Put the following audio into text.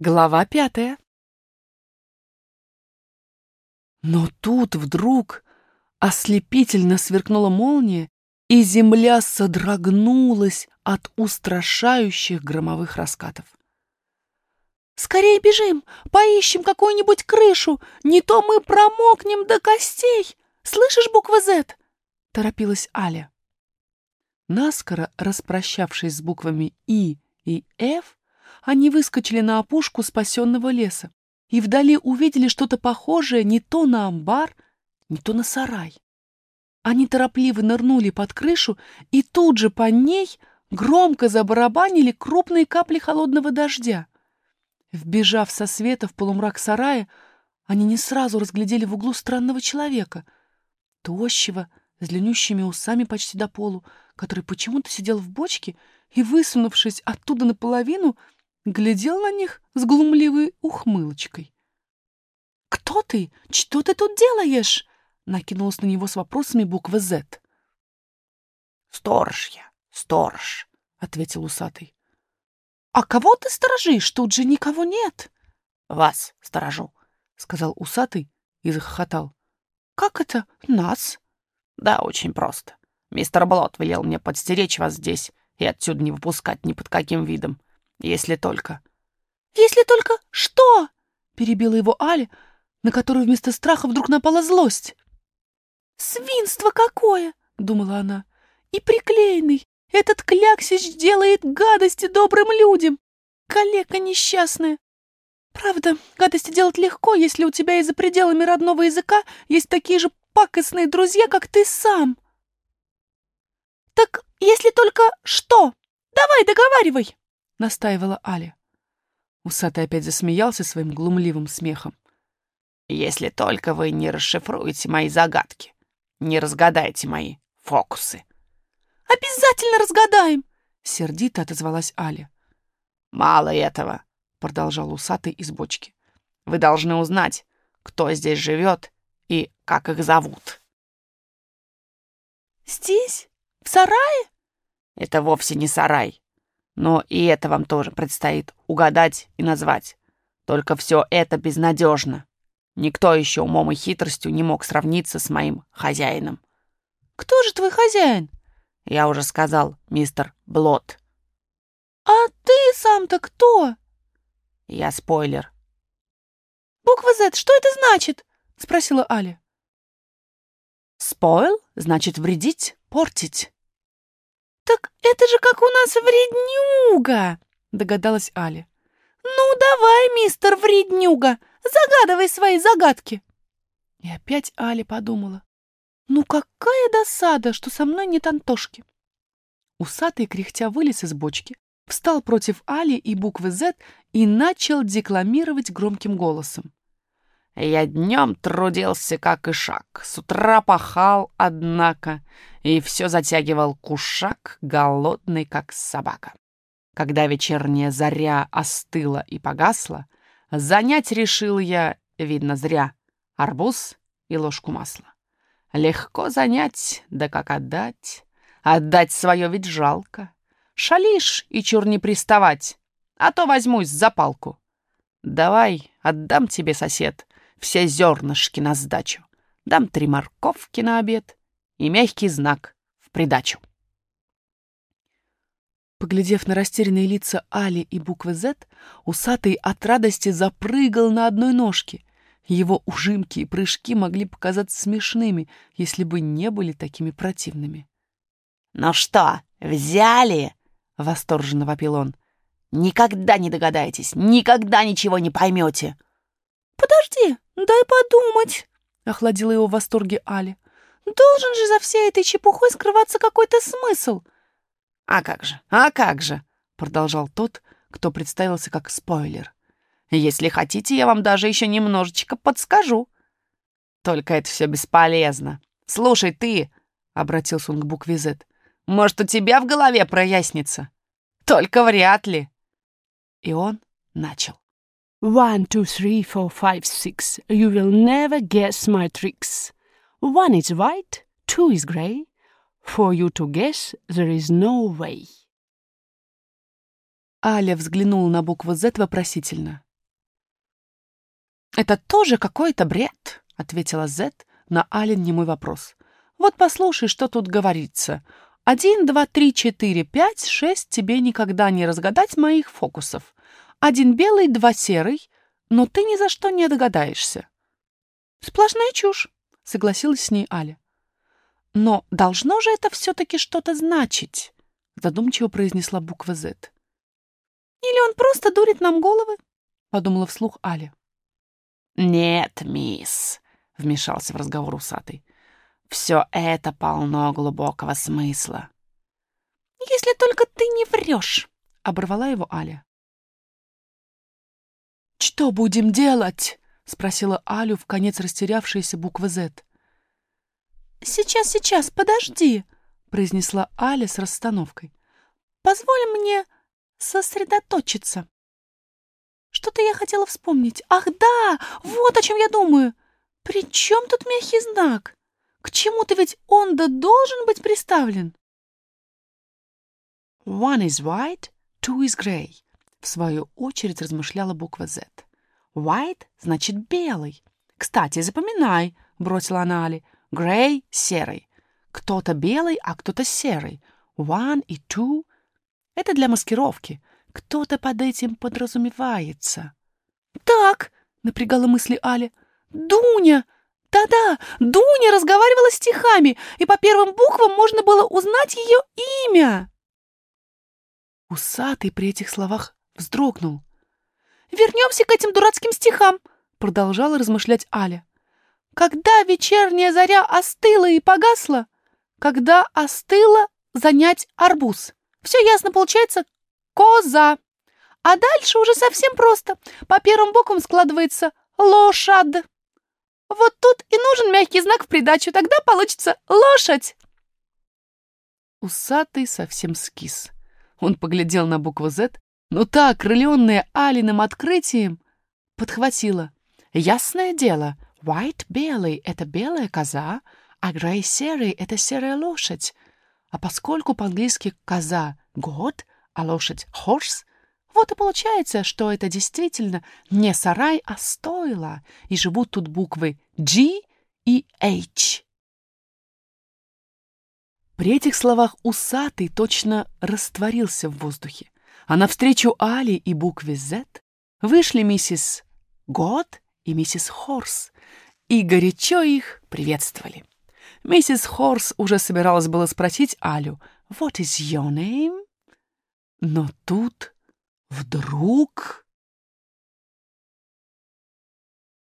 Глава пятая. Но тут вдруг ослепительно сверкнула молния, и земля содрогнулась от устрашающих громовых раскатов. «Скорее бежим, поищем какую-нибудь крышу, не то мы промокнем до костей. Слышишь буква «З»?» — торопилась Аля. Наскоро распрощавшись с буквами «И» и «Ф», они выскочили на опушку спасенного леса и вдали увидели что-то похожее не то на амбар, не то на сарай. Они торопливо нырнули под крышу, и тут же по ней громко забарабанили крупные капли холодного дождя. Вбежав со света в полумрак сарая, они не сразу разглядели в углу странного человека, тощего, с длиннющими усами почти до полу, который почему-то сидел в бочке и, высунувшись оттуда наполовину, глядел на них с глумливой ухмылочкой. «Кто ты? Что ты тут делаешь?» накинулась на него с вопросами буква «З». «Сторож я, сторож», — ответил усатый. «А кого ты сторожишь? Тут же никого нет». «Вас сторожу», — сказал усатый и захохотал. «Как это нас?» «Да, очень просто. Мистер Блот велел мне подстеречь вас здесь и отсюда не выпускать ни под каким видом. Если только... Если только что? Перебила его Аля, на которую вместо страха вдруг напала злость. Свинство какое! Думала она. И приклеенный. Этот кляксич делает гадости добрым людям. Калека несчастная. Правда, гадости делать легко, если у тебя и за пределами родного языка есть такие же пакостные друзья, как ты сам. Так если только что? Давай, договаривай. — настаивала Аля. Усатый опять засмеялся своим глумливым смехом. «Если только вы не расшифруете мои загадки, не разгадаете мои фокусы». «Обязательно разгадаем!» — сердито отозвалась Аля. «Мало этого», — продолжал усатый из бочки. «Вы должны узнать, кто здесь живет и как их зовут». «Здесь? В сарае?» «Это вовсе не сарай. Но и это вам тоже предстоит угадать и назвать. Только все это безнадежно. Никто еще умом и хитростью не мог сравниться с моим хозяином. «Кто же твой хозяин?» Я уже сказал, мистер Блот. «А ты сам-то кто?» Я спойлер. «Буква Z, что это значит?» — спросила Аля. «Спойл» значит вредить, портить. «Так это же как у нас вреднюга!» — догадалась Аля. «Ну, давай, мистер вреднюга, загадывай свои загадки!» И опять Аля подумала. «Ну какая досада, что со мной нет Антошки!» Усатый кряхтя вылез из бочки, встал против Али и буквы «З» и начал декламировать громким голосом. Я днем трудился, как и шаг, с утра пахал, однако, и все затягивал кушак, голодный, как собака. Когда вечерняя заря остыла и погасла, занять решил я, видно зря, арбуз и ложку масла. Легко занять, да как отдать? Отдать свое ведь жалко. Шалишь и чур не приставать, а то возьмусь за палку. Давай, отдам тебе, сосед, все зернышки на сдачу. Дам три морковки на обед и мягкий знак в придачу. Поглядев на растерянные лица Али и буквы «З», усатый от радости запрыгал на одной ножке. Его ужимки и прыжки могли показаться смешными, если бы не были такими противными. «Ну что, взяли?» — восторженно вопил он. «Никогда не догадаетесь, никогда ничего не поймете!» «Подожди, дай подумать», — охладила его в восторге Али. «Должен же за всей этой чепухой скрываться какой-то смысл». «А как же, а как же», — продолжал тот, кто представился как спойлер. «Если хотите, я вам даже еще немножечко подскажу. Только это все бесполезно. Слушай, ты, — обратился он к букве «З», — может, у тебя в голове прояснится? Только вряд ли». И он начал. One, two, three, four, five, six. You will never guess my tricks. One is white, two is gray. For you to guess, there is no way. Аля взглянула на букву «З» вопросительно. «Это тоже какой-то бред», — ответила Зет на Ален немой вопрос. «Вот послушай, что тут говорится. Один, два, три, четыре, пять, шесть тебе никогда не разгадать моих фокусов. Один белый, два серый, но ты ни за что не догадаешься». «Сплошная чушь», — согласилась с ней Аля. «Но должно же это все-таки что-то значить», — задумчиво произнесла буква «З». «Или он просто дурит нам головы?» — подумала вслух Аля. «Нет, мисс», — вмешался в разговор усатый. «Все это полно глубокого смысла». «Если только ты не врешь», — оборвала его Аля. «Что будем делать?» — спросила Алю в конец растерявшаяся буква «З». «Сейчас, сейчас, подожди», — произнесла Аля с расстановкой. «Позволь мне сосредоточиться». Что-то я хотела вспомнить. Ах, да, вот о чем я думаю. При чем тут мягкий знак? К чему-то ведь он да должен быть приставлен. One is white, two is gray. В свою очередь размышляла буква Z. White значит белый. Кстати, запоминай, бросила она Али. Gray — серый. Кто-то белый, а кто-то серый. One и two — это для маскировки. Кто-то под этим подразумевается. «Так», — напрягала мысли Аля, — «Дуня! Да-да, Дуня разговаривала стихами, и по первым буквам можно было узнать ее имя». Усатый при этих словах вздрогнул. «Вернемся к этим дурацким стихам», — продолжала размышлять Аля. «Когда вечерняя заря остыла и погасла, когда остыла занять арбуз. Все ясно получается, коза. А дальше уже совсем просто. По первым буквам складывается лошадь. Вот тут и нужен мягкий знак в придачу, тогда получится лошадь. Усатый совсем скис. Он поглядел на букву «З», но та, окрыленная Алиным открытием, подхватила. Ясное дело, white — белый — это белая коза, а grey — серый — это серая лошадь. А поскольку по-английски «коза» — goat, а лошадь — horse, вот и получается, что это действительно не сарай, а стойло, и живут тут буквы G и H. При этих словах усатый точно растворился в воздухе, а навстречу Али и букве Z вышли миссис Год и миссис Хорс, и горячо их приветствовали. Миссис Хорс уже собиралась было спросить Алю «What is your name?» Но тут вдруг